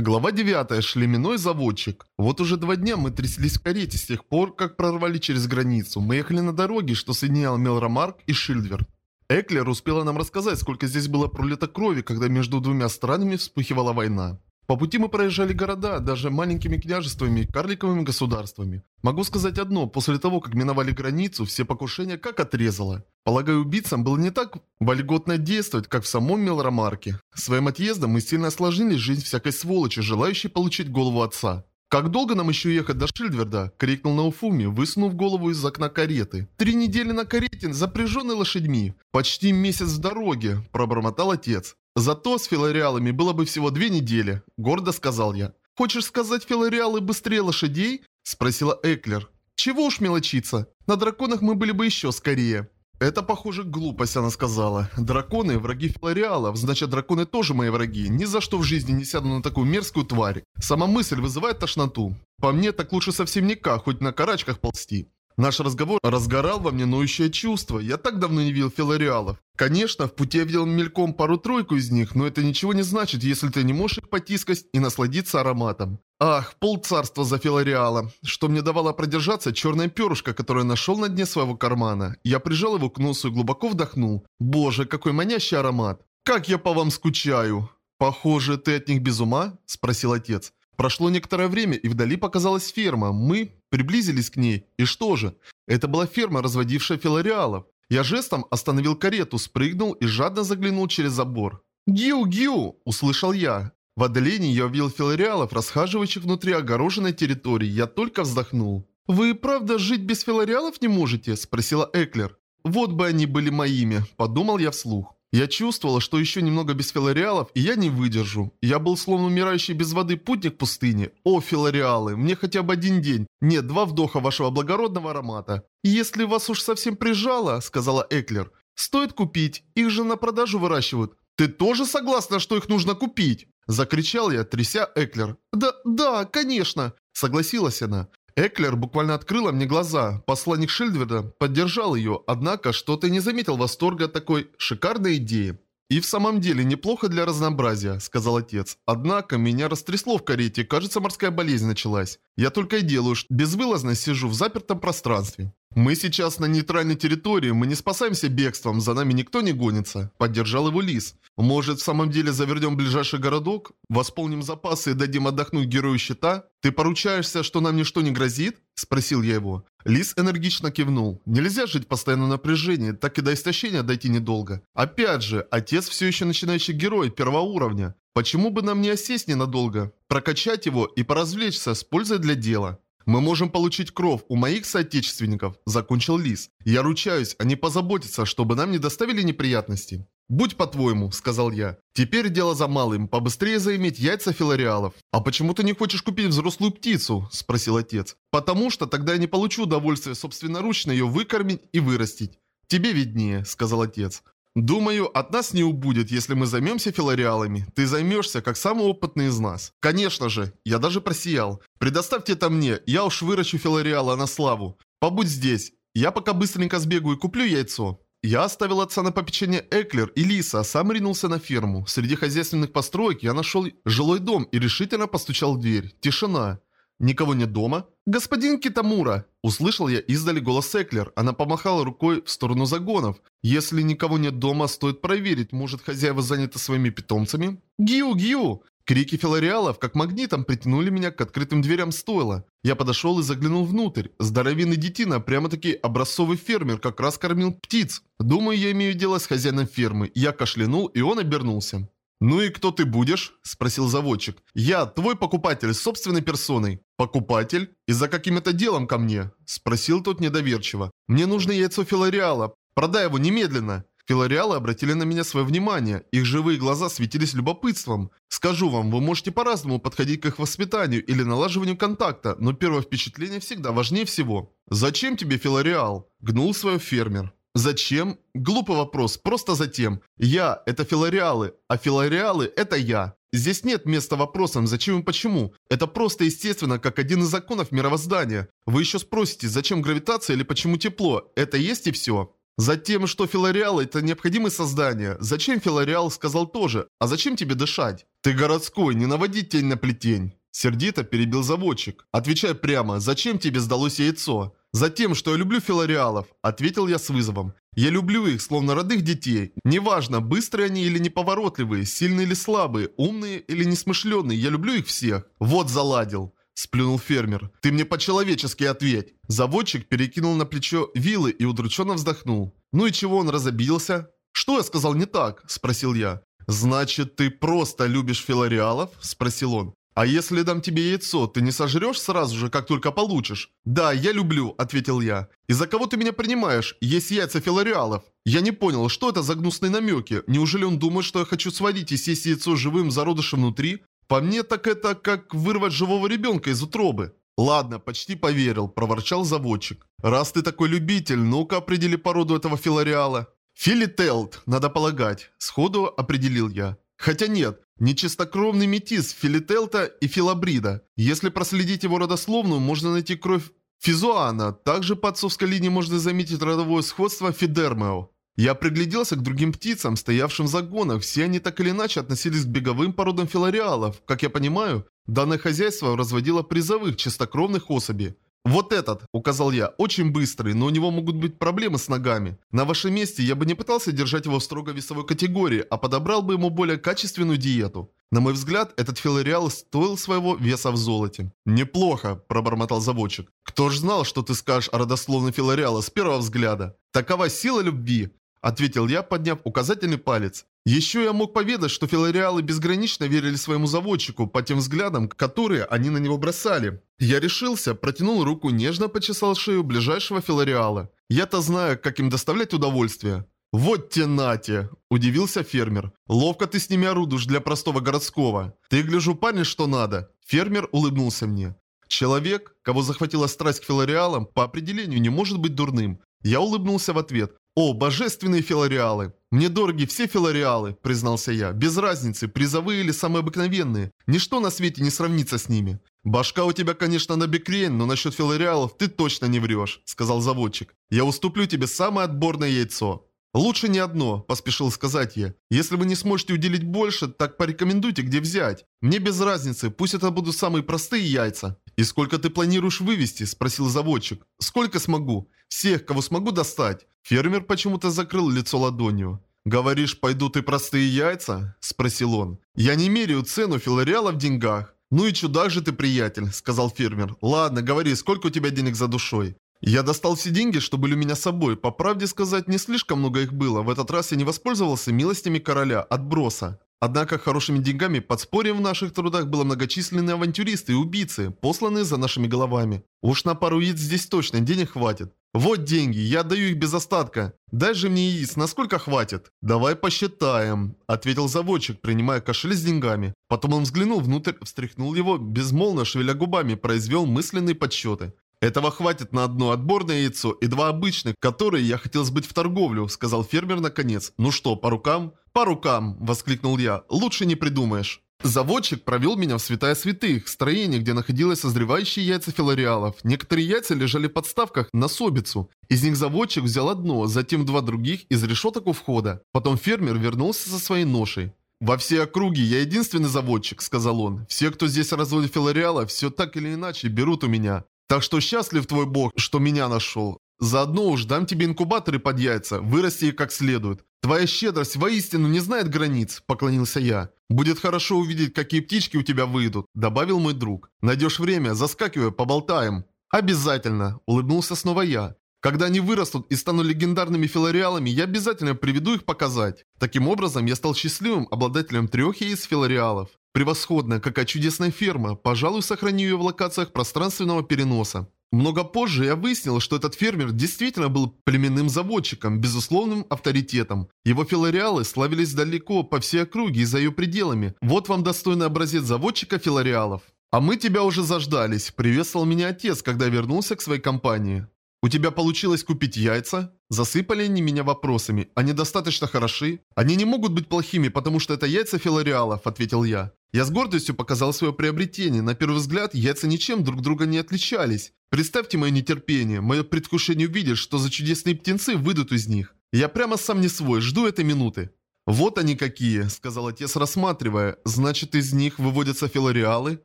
Глава 9. Шлеменной заводчик. Вот уже два дня мы тряслись в карете с тех пор, как прорвали через границу. Мы ехали на дороге, что соединял Мелромарк и Шильдвер. Эклер успела нам рассказать, сколько здесь было пролито крови, когда между двумя странами вспыхивала война. По пути мы проезжали города, даже маленькими княжествами, карликовыми государствами. Могу сказать одно, после того, как миновали границу, все покушения как отрезало. Полагаю, убийцам было не так вольготно действовать, как в самом Мелромарке. Своим отъездом мы сильно осложнили жизнь всякой сволочи, желающей получить голову отца. «Как долго нам еще ехать до Шильдверда?» – крикнул Науфуми, высунув голову из окна кареты. «Три недели на карете, запряженной лошадьми. Почти месяц в дороге», – пробормотал отец. «Зато с филариалами было бы всего две недели», – гордо сказал я. «Хочешь сказать, филариалы быстрее лошадей?» – спросила Эклер. «Чего уж мелочиться. На драконах мы были бы еще скорее». Это, похоже, глупость, она сказала. Драконы – враги филариалов, значит, драконы тоже мои враги. Ни за что в жизни не сяду на такую мерзкую тварь. Сама мысль вызывает тошноту. По мне, так лучше совсем никак, хоть на карачках ползти. Наш разговор разгорал во мне ноющее чувство. Я так давно не видел филариалов. Конечно, в пути я видел мельком пару-тройку из них, но это ничего не значит, если ты не можешь их потискать и насладиться ароматом. Ах, полцарства за филариала. Что мне давало продержаться черное перышко, которое нашел на дне своего кармана. Я прижал его к носу и глубоко вдохнул. Боже, какой манящий аромат. Как я по вам скучаю. Похоже, ты от них без ума? Спросил отец. Прошло некоторое время, и вдали показалась ферма. Мы приблизились к ней. И что же? Это была ферма, разводившая филариалов. Я жестом остановил карету, спрыгнул и жадно заглянул через забор. «Гиу-гиу!» – услышал я. В отдалении я увидел филариалов, расхаживающих внутри огороженной территории. Я только вздохнул. «Вы правда жить без филариалов не можете?» – спросила Эклер. «Вот бы они были моими», – подумал я вслух. Я чувствовала, что еще немного без филариалов, и я не выдержу. Я был словно умирающий без воды путник в пустыне. О, филариалы, мне хотя бы один день. Нет, два вдоха вашего благородного аромата. «Если вас уж совсем прижало», — сказала Эклер, — «стоит купить. Их же на продажу выращивают». «Ты тоже согласна, что их нужно купить?» Закричал я, тряся Эклер. «Да, да, конечно», — согласилась она. Эклер буквально открыла мне глаза. Посланник Шильдверда поддержал ее, однако что-то не заметил восторга от такой шикарной идеи. «И в самом деле неплохо для разнообразия», — сказал отец. «Однако меня растрясло в карете, кажется, морская болезнь началась. Я только и делаю, что безвылазно сижу в запертом пространстве». «Мы сейчас на нейтральной территории, мы не спасаемся бегством, за нами никто не гонится», — поддержал его Лис. «Может, в самом деле завернем ближайший городок? Восполним запасы и дадим отдохнуть герою щита? Ты поручаешься, что нам ничто не грозит?» – спросил я его. Лис энергично кивнул. «Нельзя жить в постоянном напряжении, так и до истощения дойти недолго. Опять же, отец все еще начинающий герой первого уровня. Почему бы нам не осесть ненадолго, прокачать его и поразвлечься с пользой для дела?» «Мы можем получить кров у моих соотечественников», – закончил Лис. «Я ручаюсь, они позаботятся, чтобы нам не доставили неприятностей». «Будь по-твоему», — сказал я. «Теперь дело за малым, побыстрее заиметь яйца филариалов». «А почему ты не хочешь купить взрослую птицу?» — спросил отец. «Потому что тогда я не получу удовольствия собственноручно ее выкормить и вырастить». «Тебе виднее», — сказал отец. «Думаю, от нас не убудет, если мы займемся филариалами. Ты займешься, как самый опытный из нас». «Конечно же, я даже просиял. Предоставьте это мне, я уж выращу филариала на славу. Побудь здесь. Я пока быстренько сбегаю и куплю яйцо». Я оставил отца на попечение Эклер и Лиса, а сам ринулся на ферму. Среди хозяйственных построек я нашел жилой дом и решительно постучал в дверь. Тишина. «Никого нет дома?» «Господин Китамура!» Услышал я издали голос Эклер. Она помахала рукой в сторону загонов. «Если никого нет дома, стоит проверить, может хозяева заняты своими питомцами?» «Гиу-гиу!» Крики филариалов, как магнитом, притянули меня к открытым дверям стойла. Я подошел и заглянул внутрь. Здоровенный детина, прямо-таки образцовый фермер, как раз кормил птиц. Думаю, я имею дело с хозяином фермы. Я кашлянул, и он обернулся. «Ну и кто ты будешь?» – спросил заводчик. «Я, твой покупатель, с собственной персоной». «Покупатель? И за каким-то делом ко мне?» – спросил тот недоверчиво. «Мне нужно яйцо филариала. Продай его немедленно». Филариалы обратили на меня свое внимание, их живые глаза светились любопытством. Скажу вам, вы можете по-разному подходить к их воспитанию или налаживанию контакта, но первое впечатление всегда важнее всего. «Зачем тебе филариал?» – гнул свой фермер. «Зачем?» Глупый вопрос, просто затем. Я – это филариалы, а филариалы – это я. Здесь нет места вопросам, зачем и почему. Это просто естественно, как один из законов мировоздания. Вы еще спросите, зачем гравитация или почему тепло. Это есть и все. Затем, что филореалы – это необходимые создания. Зачем филореал сказал тоже, а зачем тебе дышать? Ты городской, не наводи тень на плетень. Сердито перебил заводчик. Отвечай прямо, зачем тебе сдалось яйцо? Затем, что я люблю филореалов, ответил я с вызовом. Я люблю их, словно родных детей. Неважно, быстрые они или неповоротливые, сильные или слабые, умные или несмышленные, я люблю их всех. Вот заладил. Сплюнул фермер. «Ты мне по-человечески ответь!» Заводчик перекинул на плечо вилы и удрученно вздохнул. «Ну и чего он разобился?» «Что я сказал не так?» – спросил я. «Значит, ты просто любишь филореалов?» – спросил он. «А если дам тебе яйцо, ты не сожрешь сразу же, как только получишь?» «Да, я люблю», – ответил я. «И за кого ты меня принимаешь? Есть яйца филореалов». Я не понял, что это за гнусные намеки? Неужели он думает, что я хочу сводить и съесть яйцо живым зародышем внутри? По мне так это как вырвать живого ребенка из утробы. Ладно, почти поверил, проворчал заводчик. Раз ты такой любитель, ну-ка определи породу этого филореала. Филителт, надо полагать, сходу определил я. Хотя нет, нечистокровный метис филителта и филабрида. Если проследить его родословную, можно найти кровь Физуана. Также по отцовской линии можно заметить родовое сходство Фидермео. Я пригляделся к другим птицам, стоявшим в загонах. Все они так или иначе относились к беговым породам филореалов. Как я понимаю, данное хозяйство разводило призовых чистокровных особей. «Вот этот», — указал я, — «очень быстрый, но у него могут быть проблемы с ногами. На вашем месте я бы не пытался держать его в строго весовой категории, а подобрал бы ему более качественную диету. На мой взгляд, этот филореал стоил своего веса в золоте». «Неплохо», – пробормотал заводчик. «Кто ж знал, что ты скажешь о родословной филореала с первого взгляда? Такова сила любви. Ответил я, подняв указательный палец. Еще я мог поведать, что филореалы безгранично верили своему заводчику по тем взглядам, которые они на него бросали. Я решился, протянул руку, нежно почесал шею ближайшего филореала. Я-то знаю, как им доставлять удовольствие. «Вот те нате!» – удивился фермер. «Ловко ты с ними орудуешь для простого городского. Ты, гляжу, парень, что надо!» Фермер улыбнулся мне. Человек, кого захватила страсть к филореалам, по определению не может быть дурным. Я улыбнулся в ответ. «О, божественные филореалы! Мне дороги все филореалы», – признался я. «Без разницы, призовые или самые обыкновенные. Ничто на свете не сравнится с ними». «Башка у тебя, конечно, на бекрень, но насчет филореалов ты точно не врешь», – сказал заводчик. «Я уступлю тебе самое отборное яйцо». «Лучше не одно», – поспешил сказать я. «Если вы не сможете уделить больше, так порекомендуйте, где взять. Мне без разницы, пусть это будут самые простые яйца». «И сколько ты планируешь вывести?» – спросил заводчик. «Сколько смогу. Всех, кого смогу достать». Фермер почему-то закрыл лицо ладонью. «Говоришь, пойдут и простые яйца?» – спросил он. «Я не меряю цену филореала в деньгах». «Ну и чудак же ты, приятель», – сказал фермер. «Ладно, говори, сколько у тебя денег за душой?» Я достал все деньги, что были у меня с собой. По правде сказать, не слишком много их было. В этот раз я не воспользовался милостями короля, отброса. Однако хорошими деньгами подспорьем в наших трудах было многочисленные авантюристы и убийцы, посланные за нашими головами. Уж на пару яиц здесь точно денег хватит. Вот деньги, я отдаю их без остатка. Дай же мне яиц, насколько хватит? Давай посчитаем, ответил заводчик, принимая кошель с деньгами. Потом он взглянул внутрь, встряхнул его, безмолвно шевеля губами, произвел мысленные подсчеты. «Этого хватит на одно отборное яйцо и два обычных, которые я хотел сбыть в торговлю», сказал фермер наконец. «Ну что, по рукам?» «По рукам!» – воскликнул я. «Лучше не придумаешь». Заводчик провел меня в святая святых, строение, где находилось созревающие яйца филореалов. Некоторые яйца лежали в подставках на собицу. Из них заводчик взял одно, затем два других из решеток у входа. Потом фермер вернулся со своей ношей. «Во все округи я единственный заводчик», — сказал он. «Все, кто здесь разводит филореала, все так или иначе берут у меня. Так что счастлив твой бог, что меня нашел. Заодно уж дам тебе инкубаторы под яйца, вырасти их как следует. Твоя щедрость воистину не знает границ, поклонился я. Будет хорошо увидеть, какие птички у тебя выйдут, добавил мой друг. Найдешь время, заскакивай, поболтаем. Обязательно, улыбнулся снова я. Когда они вырастут и станут легендарными филореалами, я обязательно приведу их показать. Таким образом, я стал счастливым обладателем трех яиц филореалов. Превосходная, какая чудесная ферма. Пожалуй, сохраню ее в локациях пространственного переноса. Много позже я выяснил, что этот фермер действительно был племенным заводчиком, безусловным авторитетом. Его филореалы славились далеко по всей округе и за ее пределами. Вот вам достойный образец заводчика филореалов. «А мы тебя уже заждались», – приветствовал меня отец, когда вернулся к своей компании. У тебя получилось купить яйца? Засыпали они меня вопросами. Они достаточно хороши? Они не могут быть плохими, потому что это яйца филариалов, ответил я. Я с гордостью показал свое приобретение. На первый взгляд, яйца ничем друг друга не отличались. Представьте мое нетерпение, мое предвкушение увидеть, что за чудесные птенцы выйдут из них. Я прямо сам не свой, жду этой минуты. «Вот они какие», — сказал отец, рассматривая. «Значит, из них выводятся филариалы?»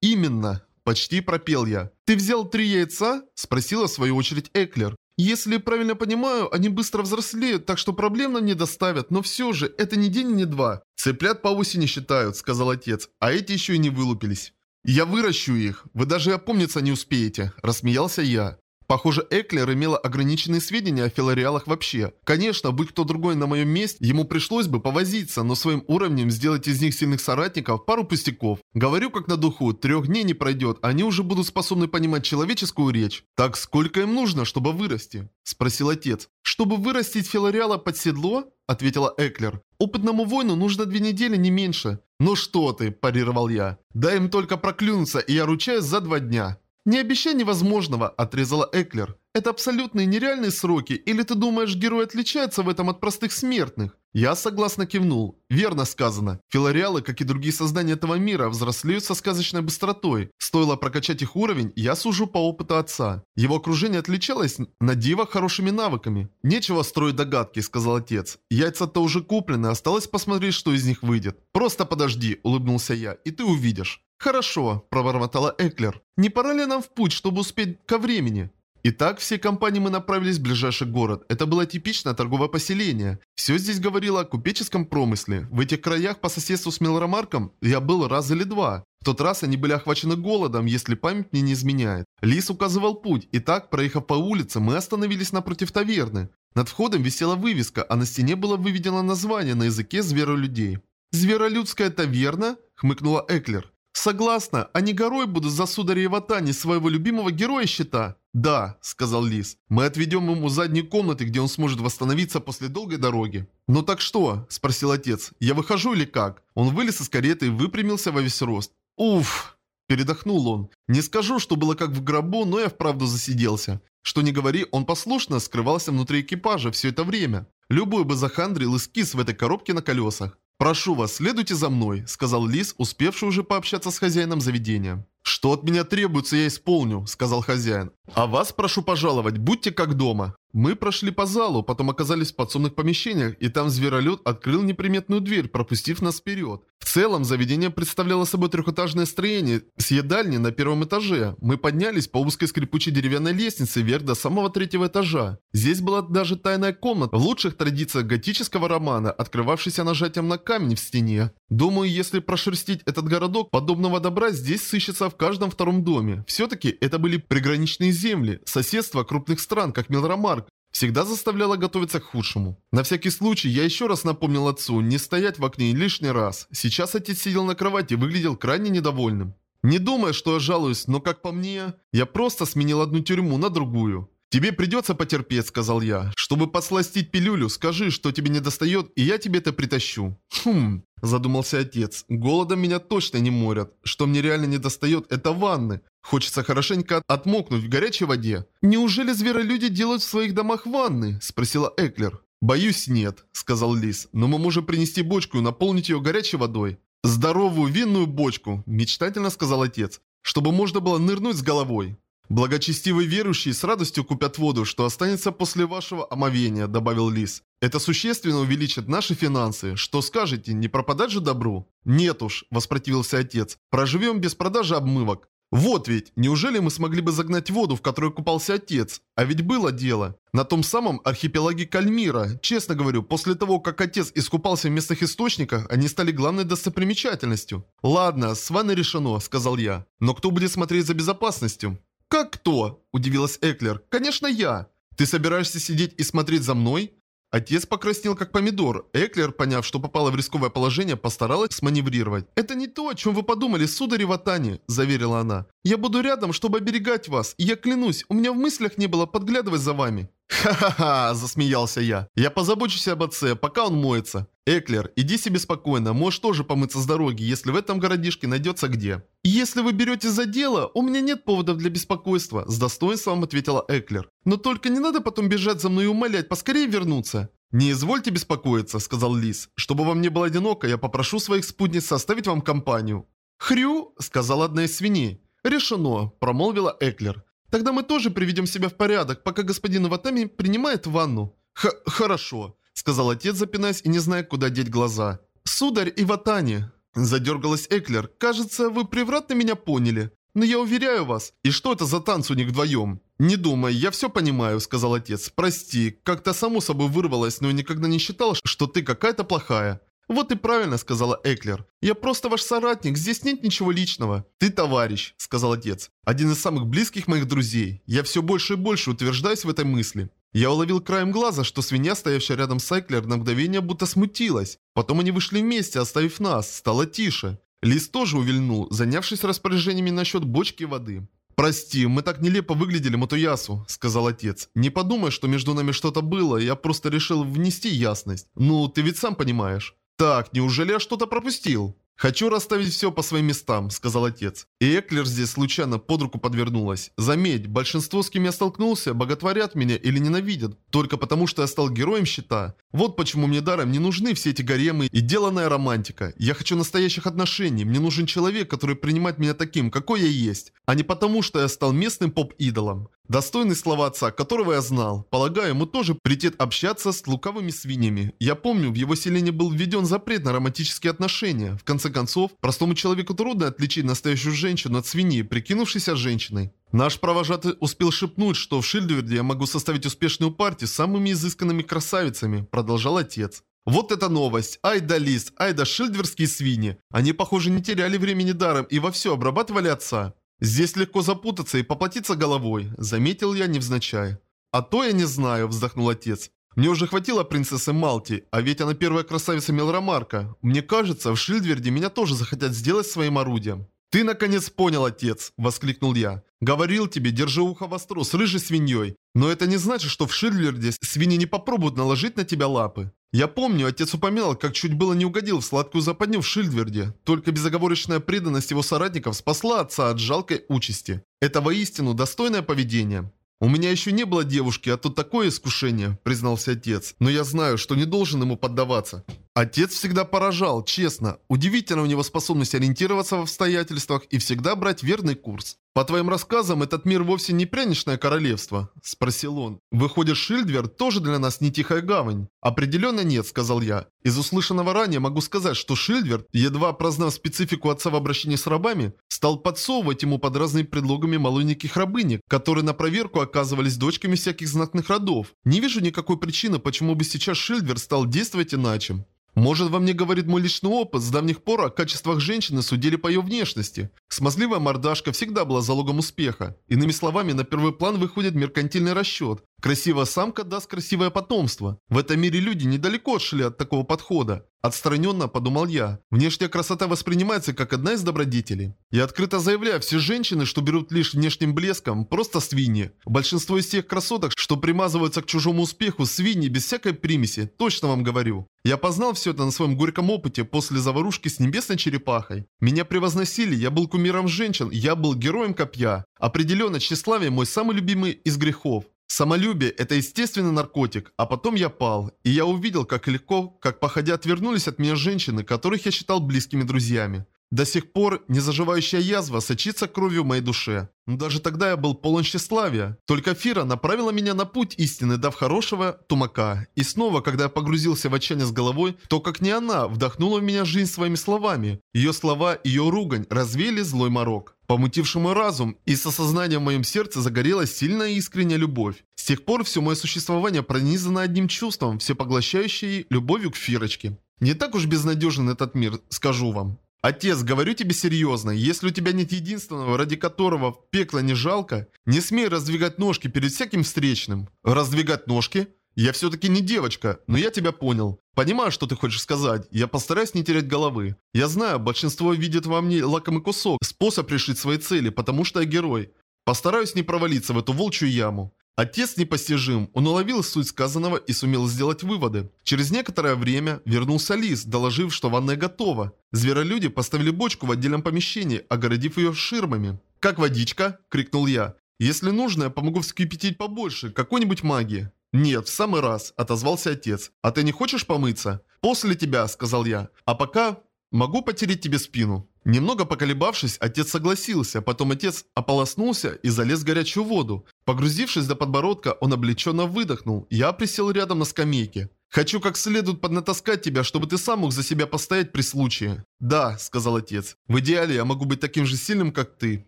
«Именно», — почти пропел я. «Ты взял три яйца?» — спросила в свою очередь Эклер. «Если правильно понимаю, они быстро взрослеют, так что проблем нам не доставят, но все же, это не день не два. Цыплят по осени считают», — сказал отец, — «а эти еще и не вылупились». «Я выращу их, вы даже опомниться не успеете», – рассмеялся я. Похоже, Эклер имела ограниченные сведения о филариалах вообще. Конечно, будь кто другой на моем месте, ему пришлось бы повозиться, но своим уровнем сделать из них сильных соратников пару пустяков. Говорю как на духу, трех дней не пройдет, они уже будут способны понимать человеческую речь. Так сколько им нужно, чтобы вырасти? Спросил отец. Чтобы вырастить филариала под седло? Ответила Эклер. Опытному воину нужно две недели, не меньше. «Ну что ты», – парировал я. «Дай им только проклюнуться, и я ручаюсь за два дня». «Не обещай невозможного», – отрезала Эклер. «Это абсолютные нереальные сроки, или ты думаешь, герой отличается в этом от простых смертных?» Я согласно кивнул. Верно сказано. Филариалы, как и другие создания этого мира, взрослеют со сказочной быстротой. Стоило прокачать их уровень, я сужу по опыту отца. Его окружение отличалось на диво хорошими навыками. «Нечего строить догадки», — сказал отец. «Яйца-то уже куплены, осталось посмотреть, что из них выйдет». «Просто подожди», — улыбнулся я, — «и ты увидишь». «Хорошо», – пробормотала Эклер. «Не пора ли нам в путь, чтобы успеть ко времени?» Итак, всей компанией мы направились в ближайший город. Это было типичное торговое поселение. Все здесь говорило о купеческом промысле. В этих краях по соседству с Мелромарком я был раз или два. В тот раз они были охвачены голодом, если память мне не изменяет. Лис указывал путь. Итак, проехав по улице, мы остановились напротив таверны. Над входом висела вывеска, а на стене было выведено название на языке зверолюдей. «Зверолюдская таверна?» – хмыкнула Эклер. «Согласна, не горой будут за сударя Иватани своего любимого героя щита?» «Да», — сказал Лис. «Мы отведем ему задние комнаты, где он сможет восстановиться после долгой дороги». «Ну так что?» – спросил отец. «Я выхожу или как?» Он вылез из кареты и выпрямился во весь рост. «Уф!» – передохнул он. «Не скажу, что было как в гробу, но я вправду засиделся. Что не говори, он послушно скрывался внутри экипажа все это время. Любой бы захандрил и скис в этой коробке на колесах. «Прошу вас, следуйте за мной», — сказал Лис, успевший уже пообщаться с хозяином заведения. «Что от меня требуется, я исполню», — сказал хозяин. «А вас прошу пожаловать, будьте как дома». Мы прошли по залу, потом оказались в подсобных помещениях, и там зверолюд открыл неприметную дверь, пропустив нас вперед. В целом, заведение представляло собой трехэтажное строение с едальней на первом этаже. Мы поднялись по узкой скрипучей деревянной лестнице вверх до самого третьего этажа. Здесь была даже тайная комната в лучших традициях готического романа, открывавшаяся нажатием на камень в стене. Думаю, если прошерстить этот городок, подобного добра здесь сыщется в каждом втором доме. Все-таки это были приграничные земли, соседство крупных стран, как Милромар, всегда заставляла готовиться к худшему. На всякий случай я еще раз напомнил отцу не стоять в окне лишний раз. Сейчас отец сидел на кровати и выглядел крайне недовольным. Не думая, что я жалуюсь, но как по мне, я просто сменил одну тюрьму на другую. «Тебе придется потерпеть», — сказал я. «Чтобы подсластить пилюлю, скажи, что тебе не достает, и я тебе это притащу». «Хм», — задумался отец. «Голодом меня точно не морят. Что мне реально не достает, это ванны. Хочется хорошенько отмокнуть в горячей воде». «Неужели зверолюди делают в своих домах ванны?» — спросила Эклер. «Боюсь, нет», — сказал Лис. «Но мы можем принести бочку и наполнить ее горячей водой». «Здоровую винную бочку», — мечтательно сказал отец, «чтобы можно было нырнуть с головой». «Благочестивые верующие с радостью купят воду, что останется после вашего омовения», – добавил Лис. «Это существенно увеличит наши финансы. Что скажете, не пропадать же добру?» «Нет уж», – воспротивился отец. «Проживем без продажи обмывок. Вот ведь, неужели мы смогли бы загнать воду, в которой купался отец? А ведь было дело. На том самом архипелаге Кальмира. Честно говорю, после того, как отец искупался в местных источниках, они стали главной достопримечательностью. «Ладно, с вами решено», – сказал я. «Но кто будет смотреть за безопасностью?» «Как кто?» – удивилась Эклер. «Конечно я. Ты собираешься сидеть и смотреть за мной?» Отец покраснел как помидор. Эклер, поняв, что попала в рисковое положение, постаралась сманеврировать. «Это не то, о чем вы подумали, сударь Ватани», – заверила она. «Я буду рядом, чтобы оберегать вас, и я клянусь, у меня в мыслях не было подглядывать за вами». «Ха-ха-ха!» – засмеялся я. «Я позабочусь об отце, пока он моется. Эклер, иди себе спокойно, можешь тоже помыться с дороги, если в этом городишке найдется где». «Если вы берете за дело, у меня нет поводов для беспокойства», – с достоинством ответила Эклер. «Но только не надо потом бежать за мной и умолять поскорее вернуться». «Не извольте беспокоиться», – сказал Лис. «Чтобы вам не было одиноко, я попрошу своих спутниц составить вам компанию». «Хрю», – сказала одна из свиней. «Решено», – промолвила Эклер. Тогда мы тоже приведем себя в порядок, пока господин Иватами принимает ванну». Х «Хорошо», — сказал отец, запинаясь и не зная, куда деть глаза. «Сударь Иватани», — задергалась Эклер, — «кажется, вы превратно меня поняли. Но я уверяю вас, и что это за танц у них вдвоем?» «Не думай, я все понимаю», — сказал отец. «Прости, как-то само собой вырвалось, но я никогда не считал, что ты какая-то плохая. «Вот и правильно», — сказала Эклер. «Я просто ваш соратник, здесь нет ничего личного». «Ты товарищ», — сказал отец. «Один из самых близких моих друзей. Я все больше и больше утверждаюсь в этой мысли». Я уловил краем глаза, что свинья, стоявшая рядом с Эклер, на мгновение будто смутилась. Потом они вышли вместе, оставив нас. Стало тише. Лис тоже увильнул, занявшись распоряжениями насчет бочки воды. «Прости, мы так нелепо выглядели Матуясу», — сказал отец. «Не подумай, что между нами что-то было, я просто решил внести ясность. Ну, ты ведь сам понимаешь». «Так, неужели я что-то пропустил?» «Хочу расставить все по своим местам», — сказал отец. И Эклер здесь случайно под руку подвернулась. Заметь, большинство, с кем я столкнулся, боготворят меня или ненавидят, только потому что я стал героем щита. Вот почему мне даром не нужны все эти гаремы и деланная романтика. Я хочу настоящих отношений, мне нужен человек, который принимает меня таким, какой я есть, а не потому, что я стал местным поп-идолом. Достойный слова отца, которого я знал. Полагаю, ему тоже притет общаться с лукавыми свиньями. Я помню, в его селении был введен запрет на романтические отношения. В конце концов, простому человеку трудно отличить настоящую женщину от свиньи, прикинувшейся женщиной. Наш провожатый успел шепнуть, что в Шильдверде я могу составить успешную партию с самыми изысканными красавицами, продолжал отец. Вот эта новость. Ай да лис, ай да шильдверские свиньи. Они, похоже, не теряли времени даром и вовсю обрабатывали отца. «Здесь легко запутаться и поплатиться головой», — заметил я невзначай. «А то я не знаю», — вздохнул отец. «Мне уже хватило принцессы Малти, а ведь она первая красавица Мелромарка. Мне кажется, в Шильдверде меня тоже захотят сделать своим орудием». «Ты наконец понял, отец!» – воскликнул я. «Говорил тебе, держи ухо востро с рыжей свиньей. Но это не значит, что в Шильдверде свиньи не попробуют наложить на тебя лапы. Я помню, отец упоминал, как чуть было не угодил в сладкую западню в Шильдверде. Только безоговорочная преданность его соратников спасла отца от жалкой участи. Это воистину достойное поведение. «У меня еще не было девушки, а тут такое искушение», – признался отец. «Но я знаю, что не должен ему поддаваться». Отец всегда поражал, честно. Удивительно у него способность ориентироваться в обстоятельствах и всегда брать верный курс. «По твоим рассказам, этот мир вовсе не пряничное королевство?» – спросил он. «Выходит, Шильдвер тоже для нас не тихая гавань?» «Определенно нет», – сказал я. Из услышанного ранее могу сказать, что Шильдвер, едва прознав специфику отца в обращении с рабами, стал подсовывать ему под разными предлогами малоньких рабынек, которые на проверку оказывались дочками всяких знатных родов. Не вижу никакой причины, почему бы сейчас Шильдвер стал действовать иначе. Может, во мне говорит мой личный опыт, с давних пор о качествах женщины судили по ее внешности. Смазливая мордашка всегда была залогом успеха. Иными словами, на первый план выходит меркантильный расчет. Красивая самка даст красивое потомство. В этом мире люди недалеко отшли от такого подхода. Отстраненно подумал я. Внешняя красота воспринимается как одна из добродетелей. Я открыто заявляю, все женщины, что берут лишь внешним блеском, просто свиньи. Большинство из тех красоток, что примазываются к чужому успеху, свиньи без всякой примеси, точно вам говорю. Я познал все это на своем горьком опыте после заварушки с небесной черепахой. Меня превозносили, я был кумиром женщин, я был героем копья. Определенно, тщеславие мой самый любимый из грехов. Самолюбие – это естественный наркотик, а потом я пал, и я увидел, как легко, как походя отвернулись от меня женщины, которых я считал близкими друзьями. До сих пор незаживающая язва сочится кровью в моей душе. Но даже тогда я был полон тщеславия. Только Фира направила меня на путь истины, дав хорошего тумака. И снова, когда я погрузился в отчаяние с головой, то как не она вдохнула в меня жизнь своими словами. Ее слова, ее ругань развеяли злой морок. Помутивший мой разум, и с осознанием в моем сердце загорелась сильная искренняя любовь. С тех пор все мое существование пронизано одним чувством, всепоглощающей любовью к Фирочке. Не так уж безнадежен этот мир, скажу вам. Отец, говорю тебе серьезно, если у тебя нет единственного, ради которого в пекло не жалко, не смей раздвигать ножки перед всяким встречным. Раздвигать ножки? Я все-таки не девочка, но я тебя понял. Понимаю, что ты хочешь сказать. Я постараюсь не терять головы. Я знаю, большинство видит во мне лакомый кусок, способ решить свои цели, потому что я герой. Постараюсь не провалиться в эту волчью яму. Отец непостижим, он уловил суть сказанного и сумел сделать выводы. Через некоторое время вернулся Лис, доложив, что ванная готова. Зверолюди поставили бочку в отдельном помещении, огородив ее ширмами. «Как водичка?» – крикнул я. «Если нужно, я помогу вскипятить побольше, какой-нибудь магии». «Нет, в самый раз», – отозвался отец. «А ты не хочешь помыться?» «После тебя», – сказал я. «А пока могу потереть тебе спину». Немного поколебавшись, отец согласился, потом отец ополоснулся и залез в горячую воду. Погрузившись до подбородка, он облегченно выдохнул. Я присел рядом на скамейке. «Хочу как следует поднатаскать тебя, чтобы ты сам мог за себя постоять при случае». «Да», — сказал отец. «В идеале я могу быть таким же сильным, как ты,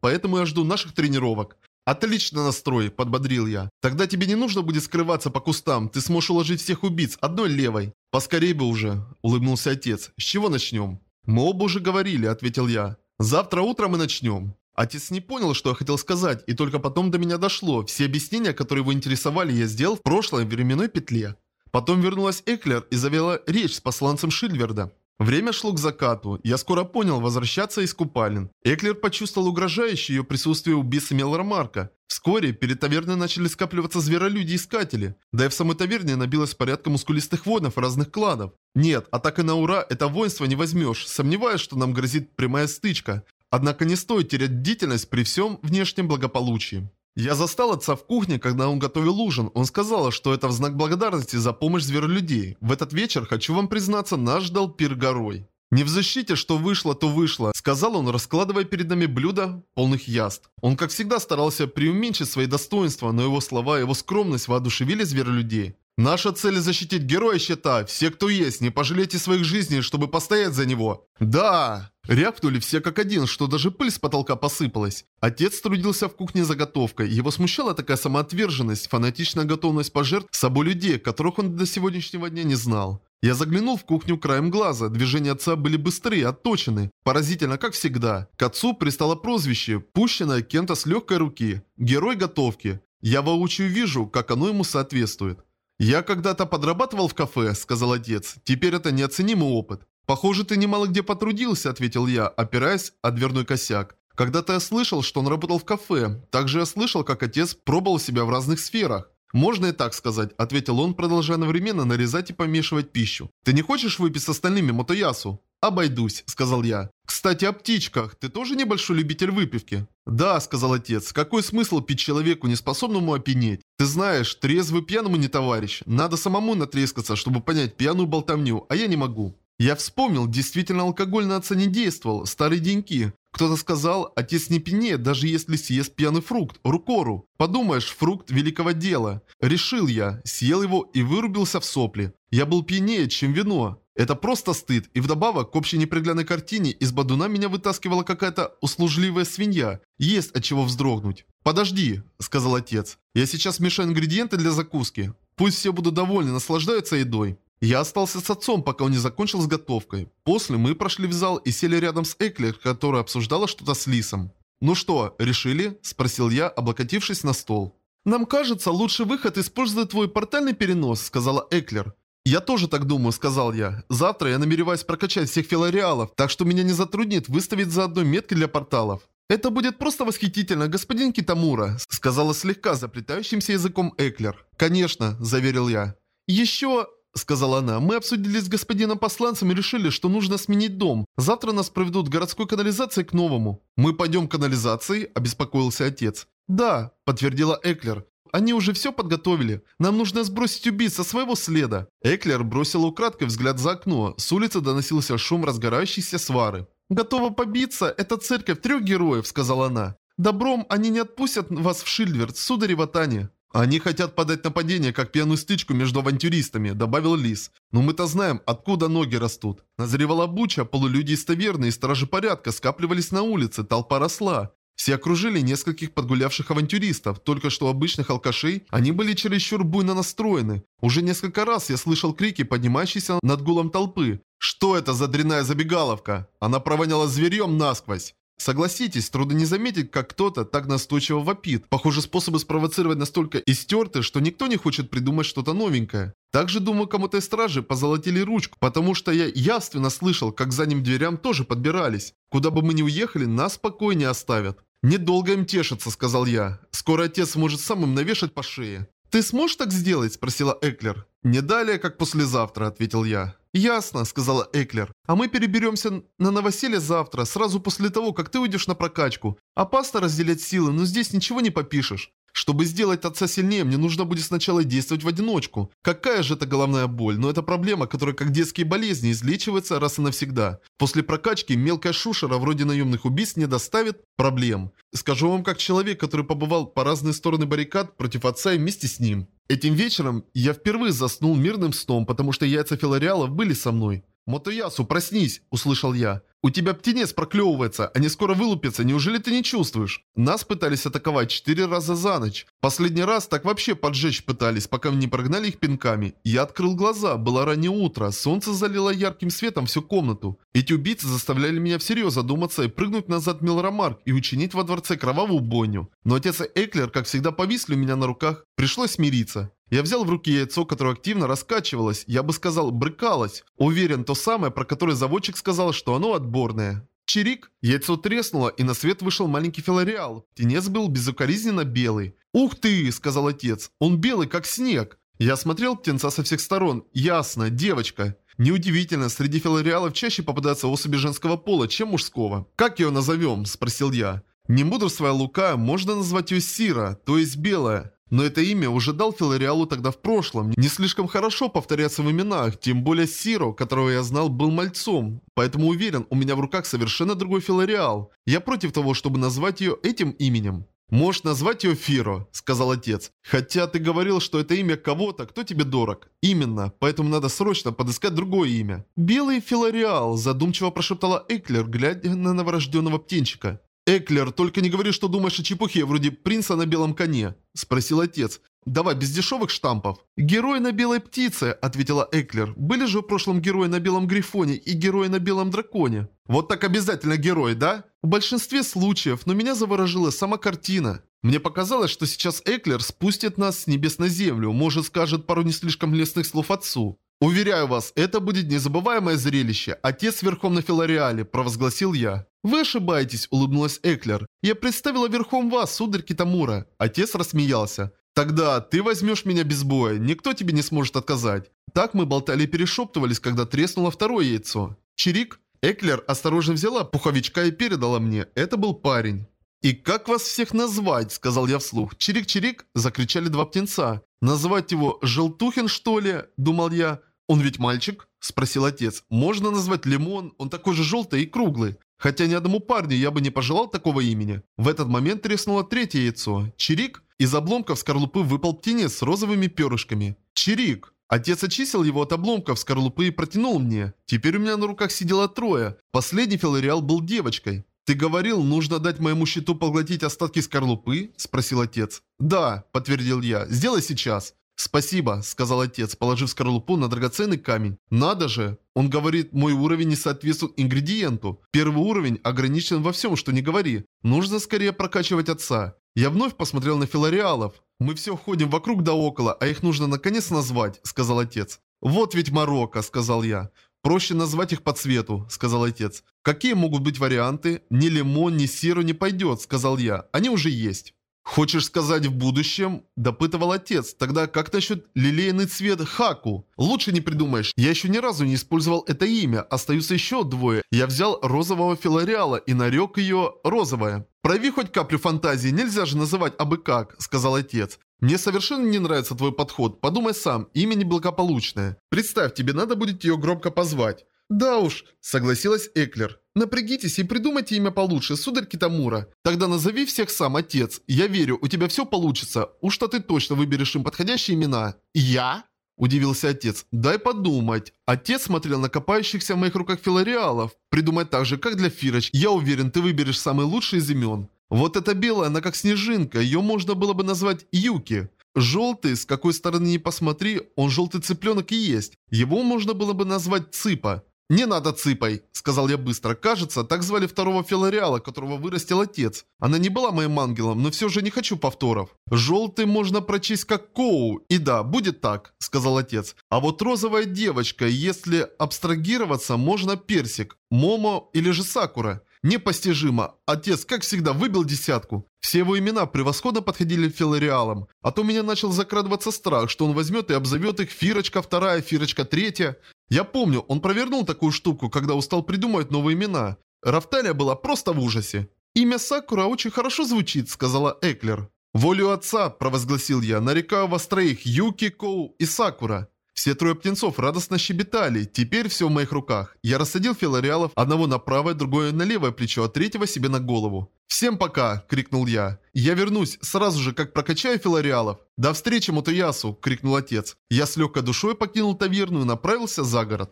поэтому я жду наших тренировок». «Отлично настрой», — подбодрил я. «Тогда тебе не нужно будет скрываться по кустам, ты сможешь уложить всех убийц одной левой». «Поскорей бы уже», — улыбнулся отец. «С чего начнем?» «Мы оба уже говорили», — ответил я. «Завтра утром мы начнем». Отец не понял, что я хотел сказать, и только потом до меня дошло. Все объяснения, которые его интересовали, я сделал в прошлой временной петле. Потом вернулась Эклер и завела речь с посланцем Шильверда. Время шло к закату. Я скоро понял, возвращаться из купалин. Эклер почувствовал угрожающее ее присутствие убийцы Мелромарка. Вскоре перед таверной начали скапливаться зверолюди-искатели. Да и в самой таверне набилось порядка мускулистых воинов разных кланов. Нет, атакой на ура это воинство не возьмешь. Сомневаюсь, что нам грозит прямая стычка. Однако не стоит терять бдительность при всем внешнем благополучии. Я застал отца в кухне, когда он готовил ужин. Он сказал, что это в знак благодарности за помощь зверолюдей. В этот вечер, хочу вам признаться, нас ждал пир горой. «Не в защите, что вышло, то вышло», — сказал он, раскладывая перед нами блюда полных яств. Он, как всегда, старался преуменьшить свои достоинства, но его слова и его скромность воодушевили зверолюдей. Наша цель защитить героя щита. Все, кто есть, не пожалейте своих жизней, чтобы постоять за него. Да! Рявкнули все как один, что даже пыль с потолка посыпалась. Отец трудился в кухне заготовкой. Его смущала такая самоотверженность, фанатичная готовность пожертв собой людей, которых он до сегодняшнего дня не знал. Я заглянул в кухню краем глаза. Движения отца были быстрые, отточены. Поразительно, как всегда. К отцу пристало прозвище, пущенное кем-то с легкой руки. Герой готовки. Я воочию вижу, как оно ему соответствует. «Я когда-то подрабатывал в кафе», — сказал отец. «Теперь это неоценимый опыт». «Похоже, ты немало где потрудился», — ответил я, опираясь о дверной косяк. «Когда-то я слышал, что он работал в кафе. Также я слышал, как отец пробовал себя в разных сферах. «Можно и так сказать», — ответил он, продолжая одновременно нарезать и помешивать пищу. «Ты не хочешь выпить с остальными мотоясу?» «Обойдусь», — сказал я. «Кстати, о птичках. Ты тоже небольшой любитель выпивки?» «Да», — сказал отец. «Какой смысл пить человеку, неспособному опьянеть? Ты знаешь, трезвый пьяному не товарищ. Надо самому натрескаться, чтобы понять пьяную болтовню, а я не могу». Я вспомнил, действительно алкоголь на отца не действовал, старые деньки. Кто-то сказал, отец не пьянеет, даже если съест пьяный фрукт, рукору. Подумаешь, фрукт великого дела. Решил я, съел его и вырубился в сопли. Я был пьянее, чем вино. Это просто стыд, и вдобавок к общей неприглядной картине из бадуна меня вытаскивала какая-то услужливая свинья. Есть от чего вздрогнуть. «Подожди», — сказал отец. «Я сейчас мешаю ингредиенты для закуски. Пусть все будут довольны, наслаждаются едой». Я остался с отцом, пока он не закончил с готовкой. После мы прошли в зал и сели рядом с Эклер, которая обсуждала что-то с Лисом. «Ну что, решили?» – спросил я, облокотившись на стол. «Нам кажется, лучший выход – использовать твой портальный перенос», – сказала Эклер. «Я тоже так думаю», — сказал я. «Завтра я намереваюсь прокачать всех филариалов, так что меня не затруднит выставить заодно метки для порталов». «Это будет просто восхитительно, господин Китамура», — сказала слегка заплетающимся языком Эклер. «Конечно», — заверил я. «Еще...» — сказала она. «Мы обсудили с господином посланцем и решили, что нужно сменить дом. Завтра нас проведут городской канализацией к новому». «Мы пойдем к канализации?» — обеспокоился отец. «Да», — подтвердила Эклер. Они уже все подготовили. Нам нужно сбросить убийц со своего следа. Эклер бросила украдкой взгляд за окно. С улицы доносился шум разгорающейся свары. «Готова побиться? Это церковь трех героев», — сказала она. «Добром они не отпустят вас в Шильдверт, сударь Ватани». «Они хотят подать нападение, как пьяную стычку между авантюристами», — добавил Лис. «Но мы-то знаем, откуда ноги растут». Назревала буча, полулюди из и стражи порядка скапливались на улице, толпа росла. Все окружили нескольких подгулявших авантюристов, только что обычных алкашей, они были чересчур буйно настроены. Уже несколько раз я слышал крики, поднимающиеся над гулом толпы. «Что это за дрянная забегаловка?» Она провоняла зверьем насквозь. Согласитесь, трудно не заметить, как кто-то так настойчиво вопит. Похоже, способы спровоцировать настолько истерты, что никто не хочет придумать что-то новенькое. Также, думаю, кому-то из стражи позолотили ручку, потому что я явственно слышал, как за ним дверям тоже подбирались. Куда бы мы ни уехали, нас спокойнее оставят. «Недолго им тешится», — сказал я. «Скоро отец сможет сам им навешать по шее». «Ты сможешь так сделать?» – спросила Эклер. «Не далее, как послезавтра», – ответил я. «Ясно», – сказала Эклер. «А мы переберемся на новоселье завтра, сразу после того, как ты уйдешь на прокачку. Опасно разделять силы, но здесь ничего не попишешь. Чтобы сделать отца сильнее, мне нужно будет сначала действовать в одиночку. Какая же это головная боль, но это проблема, которая как детские болезни излечивается раз и навсегда. После прокачки мелкая шушера вроде наемных убийств не доставит проблем. Скажу вам как человек, который побывал по разные стороны баррикад против отца и вместе с ним. Этим вечером я впервые заснул мирным сном, потому что яйца филариалов были со мной. «Мотоясу, проснись!» – услышал я. «У тебя птенец проклевывается, они скоро вылупятся, неужели ты не чувствуешь?» Нас пытались атаковать четыре раза за ночь. Последний раз так вообще поджечь пытались, пока не прогнали их пинками. Я открыл глаза, было раннее утро, солнце залило ярким светом всю комнату. Эти убийцы заставляли меня всерьез задуматься и прыгнуть назад в Милромарк и учинить во дворце кровавую бойню. Но отец и Эклер, как всегда, повисли у меня на руках. Пришлось смириться. Я взял в руки яйцо, которое активно раскачивалось, я бы сказал, брыкалось. Уверен, то самое, про которое заводчик сказал, что оно отборное. Чирик, яйцо треснуло, и на свет вышел маленький филариал. Птенец был безукоризненно белый. «Ух ты!» – сказал отец. «Он белый, как снег!» Я смотрел птенца со всех сторон. Ясно, девочка. Неудивительно, среди филариалов чаще попадаются особи женского пола, чем мужского. «Как ее назовем?» – спросил я. Не мудрствуя Лука, можно назвать ее Сира, то есть белая. Но это имя уже дал Филариалу тогда в прошлом. Не слишком хорошо повторяться в именах, тем более Сиро, которого я знал, был мальцом. Поэтому уверен, у меня в руках совершенно другой Филариал. Я против того, чтобы назвать ее этим именем. «Можешь назвать ее Фиро», — сказал отец. «Хотя ты говорил, что это имя кого-то, кто тебе дорог». «Именно, поэтому надо срочно подыскать другое имя». «Белый Филариал», — задумчиво прошептала Эклер, глядя на новорожденного птенчика. «Эклер, только не говори, что думаешь о чепухе, вроде принца на белом коне», – спросил отец. «Давай, без дешевых штампов». «Герой на белой птице», – ответила Эклер. «Были же в прошлом герои на белом грифоне и герои на белом драконе». «Вот так обязательно герой, да?» «В большинстве случаев, но меня заворожила сама картина». Мне показалось, что сейчас Эклер спустит нас с небес на землю, может скажет пару не слишком лестных слов отцу. «Уверяю вас, это будет незабываемое зрелище. Отец верхом на Филариале», – провозгласил я. «Вы ошибаетесь», – улыбнулась Эклер. «Я представила верхом вас, сударь Китамура». Отец рассмеялся. «Тогда ты возьмешь меня без боя, никто тебе не сможет отказать». Так мы болтали и перешептывались, когда треснуло второе яйцо. Чирик. Эклер осторожно взяла пуховичка и передала мне. Это был парень. «И как вас всех назвать?» – сказал я вслух. «Чирик-чирик!» – закричали два птенца. «Назвать его Желтухин, что ли?» – думал я. «Он ведь мальчик?» – спросил отец. «Можно назвать Лимон, он такой же желтый и круглый. Хотя ни одному парню я бы не пожелал такого имени». В этот момент треснуло третье яйцо. Чирик. Из обломков скорлупы выпал птенец с розовыми перышками. Чирик. Отец очистил его от обломков скорлупы и протянул мне. Теперь у меня на руках сидело трое. Последний филариал был девочкой. «Ты говорил, нужно дать моему щиту поглотить остатки скорлупы?» – спросил отец. «Да», – подтвердил я. «Сделай сейчас». «Спасибо», — сказал отец, положив скорлупу на драгоценный камень. «Надо же!» Он говорит, мой уровень не соответствует ингредиенту. Первый уровень ограничен во всем, что не говори. Нужно скорее прокачивать отца. Я вновь посмотрел на филариалов. «Мы все ходим вокруг да около, а их нужно наконец назвать», — сказал отец. «Вот ведь Марокко», — сказал я. «Проще назвать их по цвету», — сказал отец. «Какие могут быть варианты? Ни лимон, ни сиру не пойдет», — сказал я. «Они уже есть». «Хочешь сказать в будущем?» – допытывал отец. «Тогда как насчет лилейный цвет Хаку? Лучше не придумаешь. Я еще ни разу не использовал это имя. Остаются еще двое. Я взял розового филариала и нарек ее розовая. «Прояви хоть каплю фантазии, нельзя же называть абы как», – сказал отец. «Мне совершенно не нравится твой подход. Подумай сам, имя неблагополучное. Представь, тебе надо будет ее громко позвать». «Да уж», – согласилась Эклер. «Напрягитесь и придумайте имя получше, сударь Китамура. Тогда назови всех сам отец. Я верю, у тебя все получится. Уж что ты точно выберешь им подходящие имена». «Я?» – удивился отец. «Дай подумать». Отец смотрел на копающихся в моих руках филариалов. «Придумать так же, как для Фироч. Я уверен, ты выберешь самый лучший из имен». Вот эта белая, она как снежинка, ее можно было бы назвать Юки. Желтый, с какой стороны не посмотри, он желтый цыпленок и есть. Его можно было бы назвать Цыпа. «Не надо цыпой», — сказал я быстро. «Кажется, так звали второго филариала, которого вырастил отец. Она не была моим ангелом, но все же не хочу повторов. Желтый можно прочесть как Коу. И да, будет так», — сказал отец. «А вот розовая девочка, если абстрагироваться, можно персик, Момо или же Сакура». Непостижимо. Отец, как всегда, выбил десятку. Все его имена превосходно подходили филариалам. А то меня начал закрадываться страх, что он возьмет и обзовет их Фирочка вторая, Фирочка третья. Я помню, он провернул такую штуку, когда устал придумывать новые имена. Рафталия была просто в ужасе. «Имя Сакура очень хорошо звучит», — сказала Эклер. «Волю отца», — провозгласил я, — «нарекаю вас троих, Юки, Коу и Сакура». Все трое птенцов радостно щебетали. Теперь все в моих руках. Я рассадил филариалов, одного на правое, другое на левое плечо, а третьего себе на голову. «Всем пока!» – крикнул я. «Я вернусь сразу же, как прокачаю филариалов». «До встречи, Мотоясу!» – крикнул отец. Я с легкой душой покинул таверну и направился за город.